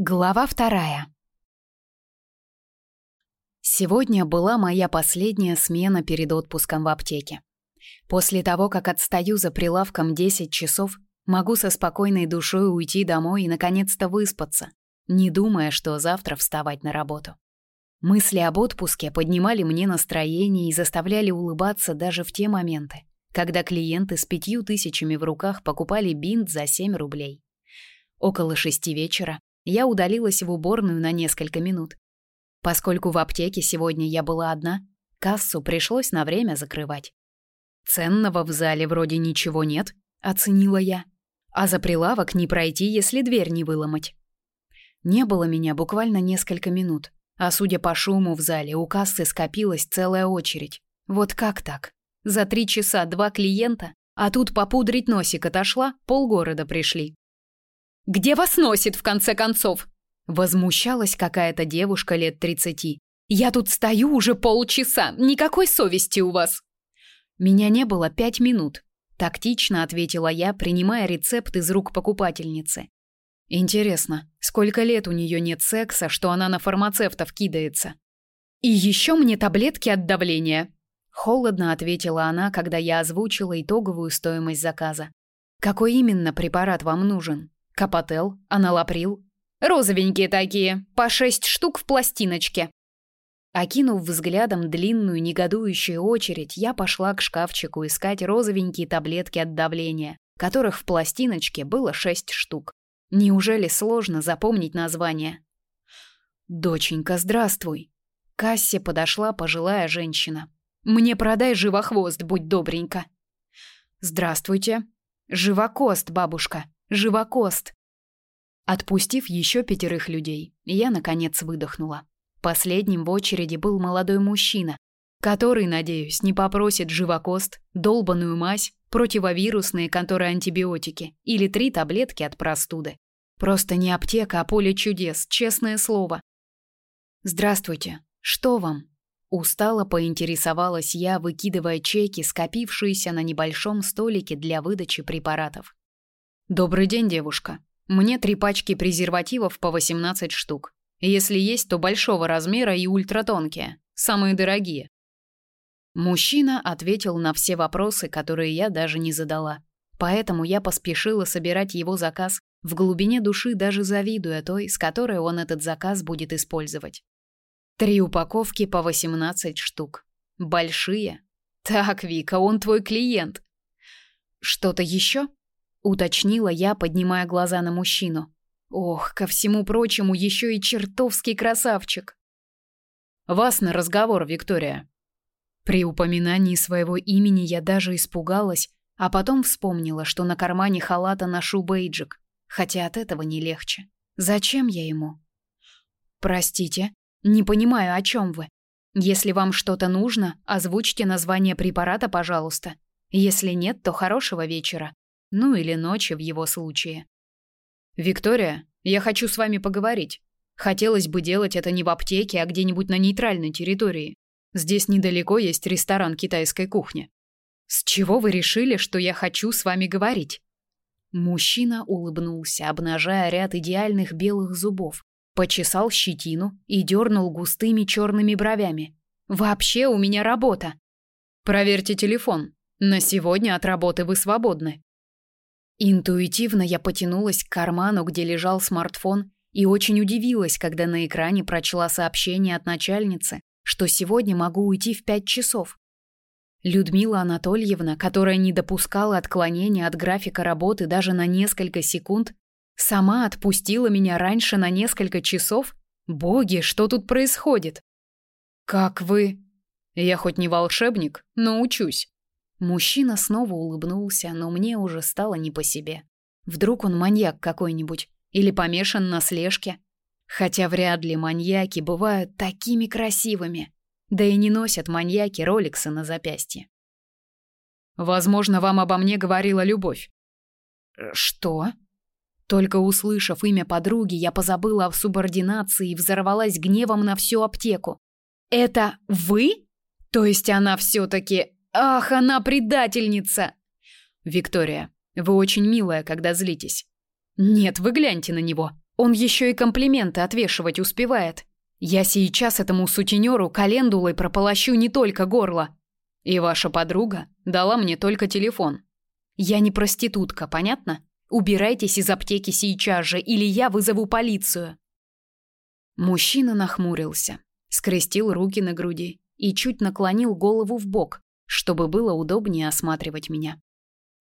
Глава вторая. Сегодня была моя последняя смена перед отпуском в аптеке. После того, как отстаю за прилавком 10 часов, могу со спокойной душой уйти домой и наконец-то выспаться, не думая, что завтра вставать на работу. Мысли об отпуске поднимали мне настроение и заставляли улыбаться даже в те моменты, когда клиенты с пятью тысячами в руках покупали бинт за 7 рублей. Около шести вечера я удалилась в уборную на несколько минут. Поскольку в аптеке сегодня я была одна, кассу пришлось на время закрывать. Ценного в зале вроде ничего нет, оценила я. А за прилавок не пройти, если дверь не выломать. Не было меня буквально несколько минут, а судя по шуму в зале, у кассы скопилась целая очередь. Вот как так? За три часа два клиента, а тут попудрить носик отошла, полгорода пришли. Где вас носит, в конце концов?» Возмущалась какая-то девушка лет тридцати. «Я тут стою уже полчаса, никакой совести у вас!» «Меня не было пять минут», — тактично ответила я, принимая рецепт из рук покупательницы. «Интересно, сколько лет у нее нет секса, что она на фармацевтов кидается?» «И еще мне таблетки от давления», — холодно ответила она, когда я озвучила итоговую стоимость заказа. «Какой именно препарат вам нужен?» Капотел, аналаприл. Розовенькие такие, по шесть штук в пластиночке. Окинув взглядом длинную негодующую очередь, я пошла к шкафчику искать розовенькие таблетки от давления, которых в пластиночке было шесть штук. Неужели сложно запомнить название? «Доченька, здравствуй!» К кассе подошла пожилая женщина. «Мне продай живохвост, будь добренька!» «Здравствуйте!» «Живокост, бабушка!» Живокост. Отпустив еще пятерых людей, я наконец выдохнула. Последним в очереди был молодой мужчина, который, надеюсь, не попросит живокост, долбаную мазь, противовирусные конторы-антибиотики или три таблетки от простуды. Просто не аптека, а поле чудес, честное слово. Здравствуйте. Что вам? Устало поинтересовалась я, выкидывая чеки, скопившиеся на небольшом столике для выдачи препаратов. Добрый день, девушка. Мне три пачки презервативов по 18 штук. Если есть, то большого размера и ультратонкие, самые дорогие. Мужчина ответил на все вопросы, которые я даже не задала. Поэтому я поспешила собирать его заказ, в глубине души даже завидуя той, с которой он этот заказ будет использовать. Три упаковки по 18 штук. Большие. Так, Вика, он твой клиент. Что-то еще? Уточнила я, поднимая глаза на мужчину. Ох, ко всему прочему, еще и чертовский красавчик. Вас на разговор, Виктория. При упоминании своего имени я даже испугалась, а потом вспомнила, что на кармане халата ношу бейджик, хотя от этого не легче. Зачем я ему? Простите, не понимаю, о чем вы. Если вам что-то нужно, озвучьте название препарата, пожалуйста. Если нет, то хорошего вечера. Ну или ночи в его случае. «Виктория, я хочу с вами поговорить. Хотелось бы делать это не в аптеке, а где-нибудь на нейтральной территории. Здесь недалеко есть ресторан китайской кухни. С чего вы решили, что я хочу с вами говорить?» Мужчина улыбнулся, обнажая ряд идеальных белых зубов, почесал щетину и дернул густыми черными бровями. «Вообще у меня работа!» «Проверьте телефон. На сегодня от работы вы свободны». Интуитивно я потянулась к карману, где лежал смартфон, и очень удивилась, когда на экране прочла сообщение от начальницы, что сегодня могу уйти в пять часов. Людмила Анатольевна, которая не допускала отклонения от графика работы даже на несколько секунд, сама отпустила меня раньше на несколько часов? Боги, что тут происходит? Как вы? Я хоть не волшебник, но учусь. Мужчина снова улыбнулся, но мне уже стало не по себе. Вдруг он маньяк какой-нибудь или помешан на слежке? Хотя вряд ли маньяки бывают такими красивыми. Да и не носят маньяки роликсы на запястье. Возможно, вам обо мне говорила любовь. Что? Только услышав имя подруги, я позабыла о субординации и взорвалась гневом на всю аптеку. Это вы? То есть она все таки Ах, она предательница. Виктория, вы очень милая, когда злитесь. Нет, вы гляньте на него. Он еще и комплименты отвешивать успевает. Я сейчас этому сутенеру календулой прополощу не только горло. И ваша подруга дала мне только телефон. Я не проститутка, понятно? Убирайтесь из аптеки сейчас же, или я вызову полицию. Мужчина нахмурился, скрестил руки на груди и чуть наклонил голову в бок, чтобы было удобнее осматривать меня.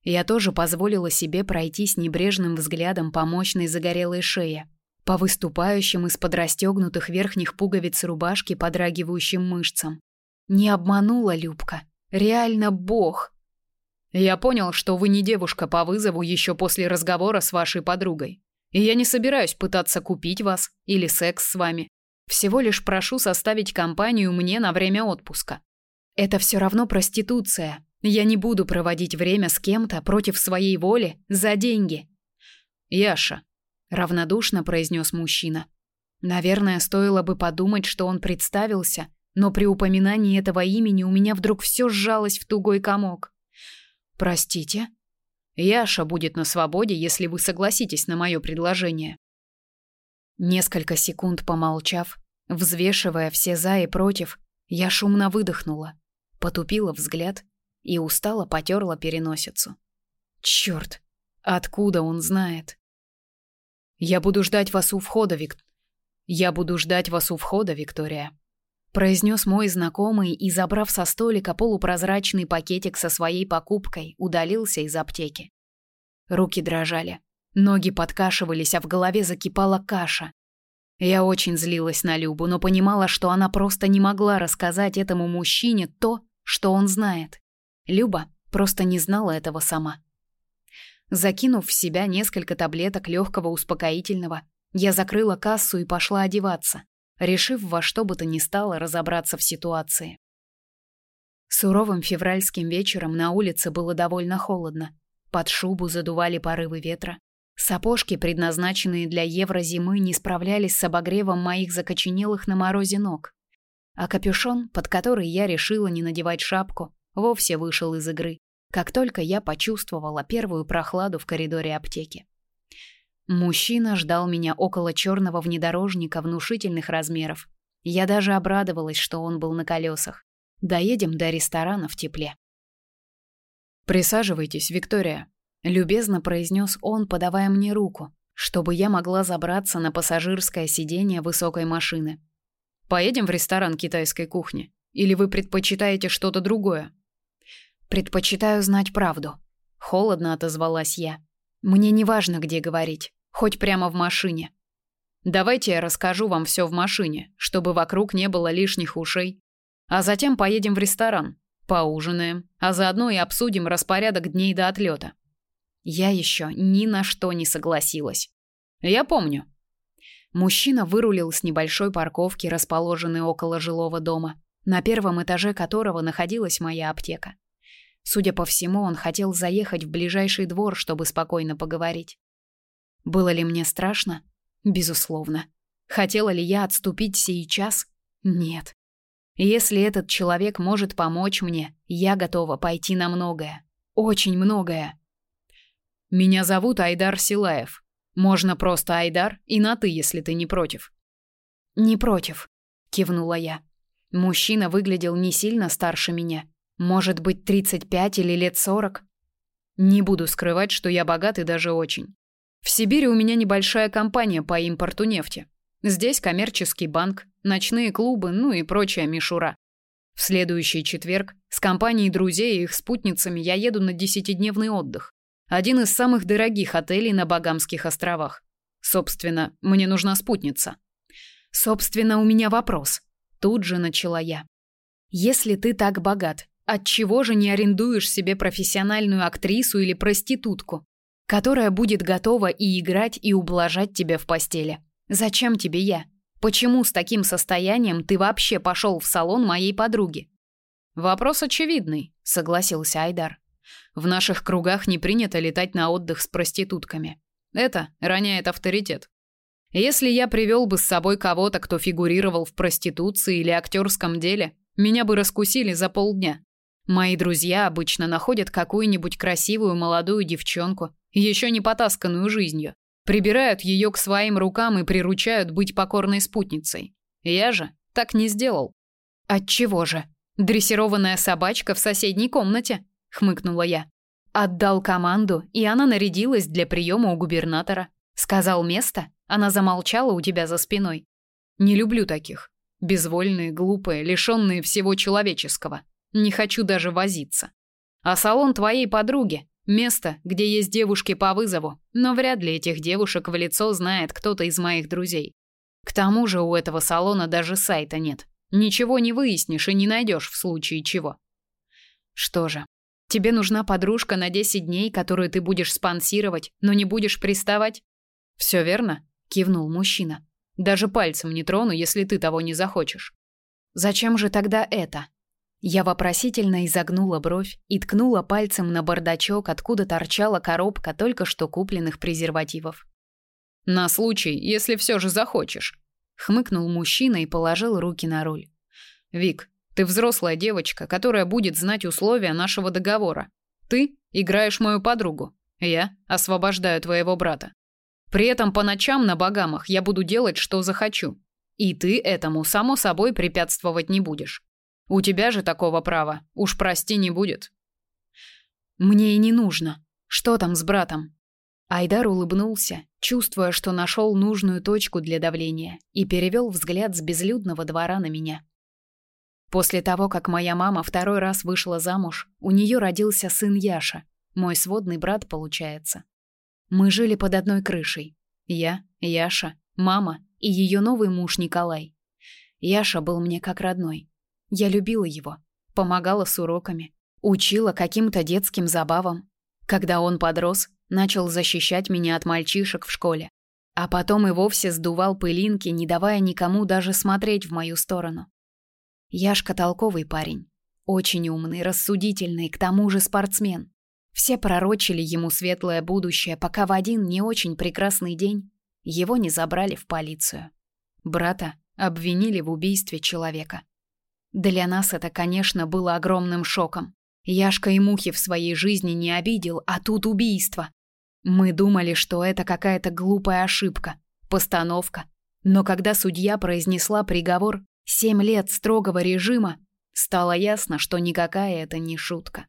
Я тоже позволила себе пройти с небрежным взглядом по мощной загорелой шее, по выступающим из-под расстегнутых верхних пуговиц рубашки подрагивающим мышцам. Не обманула Любка. Реально бог. Я понял, что вы не девушка по вызову еще после разговора с вашей подругой. И я не собираюсь пытаться купить вас или секс с вами. Всего лишь прошу составить компанию мне на время отпуска. Это все равно проституция. Я не буду проводить время с кем-то против своей воли за деньги. Яша, равнодушно произнес мужчина. Наверное, стоило бы подумать, что он представился, но при упоминании этого имени у меня вдруг все сжалось в тугой комок. Простите? Яша будет на свободе, если вы согласитесь на мое предложение. Несколько секунд помолчав, взвешивая все за и против, я шумно выдохнула, потупила взгляд и устало потерла переносицу. Черт, откуда он знает? Я буду ждать вас у входа, Вик. Я буду ждать вас у входа, Виктория произнес мой знакомый и, забрав со столика полупрозрачный пакетик со своей покупкой, удалился из аптеки. Руки дрожали, ноги подкашивались, а в голове закипала каша. Я очень злилась на Любу, но понимала, что она просто не могла рассказать этому мужчине то, что он знает. Люба просто не знала этого сама. Закинув в себя несколько таблеток легкого успокоительного, я закрыла кассу и пошла одеваться решив во что бы то ни стало разобраться в ситуации. Суровым февральским вечером на улице было довольно холодно. Под шубу задували порывы ветра. Сапожки, предназначенные для еврозимы, не справлялись с обогревом моих закоченелых на морозе ног. А капюшон, под который я решила не надевать шапку, вовсе вышел из игры, как только я почувствовала первую прохладу в коридоре аптеки. Мужчина ждал меня около черного внедорожника внушительных размеров. Я даже обрадовалась, что он был на колесах. Доедем до ресторана в тепле. «Присаживайтесь, Виктория», — любезно произнес он, подавая мне руку, чтобы я могла забраться на пассажирское сиденье высокой машины. «Поедем в ресторан китайской кухни? Или вы предпочитаете что-то другое?» «Предпочитаю знать правду», — холодно отозвалась я. «Мне не важно, где говорить хоть прямо в машине. Давайте я расскажу вам все в машине, чтобы вокруг не было лишних ушей. А затем поедем в ресторан, поужинаем, а заодно и обсудим распорядок дней до отлета. Я еще ни на что не согласилась. Я помню. Мужчина вырулил с небольшой парковки, расположенной около жилого дома, на первом этаже которого находилась моя аптека. Судя по всему, он хотел заехать в ближайший двор, чтобы спокойно поговорить. Было ли мне страшно? Безусловно. Хотела ли я отступить сейчас? Нет. Если этот человек может помочь мне, я готова пойти на многое. Очень многое. Меня зовут Айдар Силаев. Можно просто Айдар и на ты, если ты не против. Не против, кивнула я. Мужчина выглядел не сильно старше меня. Может быть, 35 или лет 40. Не буду скрывать, что я богат и даже очень. В Сибири у меня небольшая компания по импорту нефти. Здесь коммерческий банк, ночные клубы, ну и прочая мишура. В следующий четверг с компанией друзей и их спутницами я еду на десятидневный отдых. Один из самых дорогих отелей на Багамских островах. Собственно, мне нужна спутница. Собственно, у меня вопрос. Тут же начала я. Если ты так богат, отчего же не арендуешь себе профессиональную актрису или проститутку? которая будет готова и играть, и ублажать тебя в постели. Зачем тебе я? Почему с таким состоянием ты вообще пошел в салон моей подруги? Вопрос очевидный, согласился Айдар. В наших кругах не принято летать на отдых с проститутками. Это роняет авторитет. Если я привел бы с собой кого-то, кто фигурировал в проституции или актерском деле, меня бы раскусили за полдня. Мои друзья обычно находят какую-нибудь красивую молодую девчонку, еще не потасканную жизнью, Прибирают ее к своим рукам и приручают быть покорной спутницей. Я же так не сделал. От чего же? Дрессированная собачка в соседней комнате, хмыкнула я. Отдал команду, и она нарядилась для приема у губернатора. Сказал место, она замолчала у тебя за спиной. Не люблю таких. Безвольные, глупые, лишенные всего человеческого. Не хочу даже возиться. А салон твоей подруги место, где есть девушки по вызову, но вряд ли этих девушек в лицо знает кто-то из моих друзей. К тому же у этого салона даже сайта нет. Ничего не выяснишь и не найдешь в случае чего. Что же, тебе нужна подружка на 10 дней, которую ты будешь спонсировать, но не будешь приставать? Все верно, кивнул мужчина. Даже пальцем не трону, если ты того не захочешь. Зачем же тогда это? Я вопросительно изогнула бровь и ткнула пальцем на бардачок, откуда торчала коробка только что купленных презервативов. На случай, если все же захочешь, хмыкнул мужчина и положил руки на руль. Вик, ты взрослая девочка, которая будет знать условия нашего договора. Ты играешь мою подругу, я освобождаю твоего брата. При этом по ночам на богамах я буду делать, что захочу. И ты этому, само собой, препятствовать не будешь. У тебя же такого права, уж прости, не будет. Мне и не нужно. Что там с братом? Айдар улыбнулся, чувствуя, что нашел нужную точку для давления, и перевел взгляд с безлюдного двора на меня. После того, как моя мама второй раз вышла замуж, у нее родился сын Яша, мой сводный брат, получается. Мы жили под одной крышей. Я, Яша, мама и ее новый муж Николай. Яша был мне как родной. Я любила его, помогала с уроками, учила каким-то детским забавам. Когда он подрос, начал защищать меня от мальчишек в школе, а потом и вовсе сдувал пылинки, не давая никому даже смотреть в мою сторону. Яшка толковый парень, очень умный, рассудительный, к тому же спортсмен. Все пророчили ему светлое будущее, пока в один не очень прекрасный день его не забрали в полицию. Брата обвинили в убийстве человека. Для нас это, конечно, было огромным шоком. Яшка и мухи в своей жизни не обидел, а тут убийство. Мы думали, что это какая-то глупая ошибка, постановка. Но когда судья произнесла приговор «семь лет строгого режима», стало ясно, что никакая это не шутка.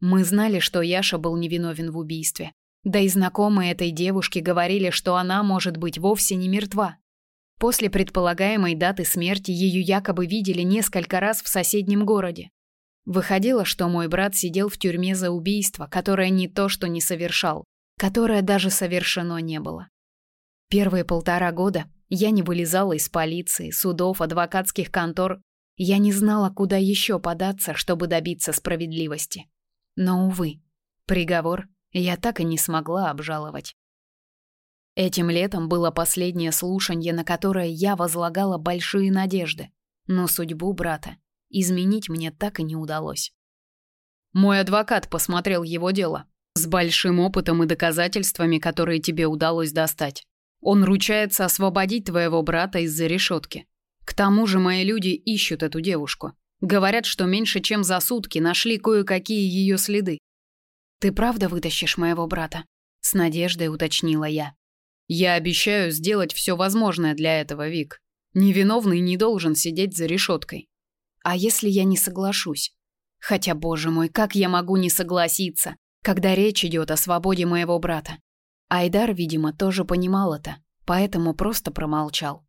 Мы знали, что Яша был невиновен в убийстве. Да и знакомые этой девушки говорили, что она может быть вовсе не мертва. После предполагаемой даты смерти ее якобы видели несколько раз в соседнем городе. Выходило, что мой брат сидел в тюрьме за убийство, которое не то что не совершал, которое даже совершено не было. Первые полтора года я не вылезала из полиции, судов, адвокатских контор. Я не знала, куда еще податься, чтобы добиться справедливости. Но, увы, приговор я так и не смогла обжаловать. Этим летом было последнее слушание, на которое я возлагала большие надежды, но судьбу брата изменить мне так и не удалось. Мой адвокат посмотрел его дело с большим опытом и доказательствами, которые тебе удалось достать. Он ручается освободить твоего брата из-за решетки. К тому же мои люди ищут эту девушку. Говорят, что меньше чем за сутки нашли кое-какие ее следы. Ты правда вытащишь моего брата? С надеждой уточнила я. Я обещаю сделать все возможное для этого, Вик. Невиновный не должен сидеть за решеткой. А если я не соглашусь? Хотя, боже мой, как я могу не согласиться, когда речь идет о свободе моего брата? Айдар, видимо, тоже понимал это, поэтому просто промолчал.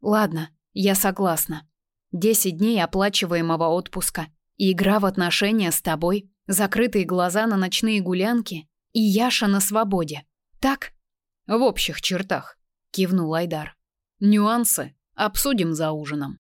Ладно, я согласна. Десять дней оплачиваемого отпуска, игра в отношения с тобой, закрытые глаза на ночные гулянки и Яша на свободе. Так? В общих чертах, кивнул Айдар. Нюансы обсудим за ужином.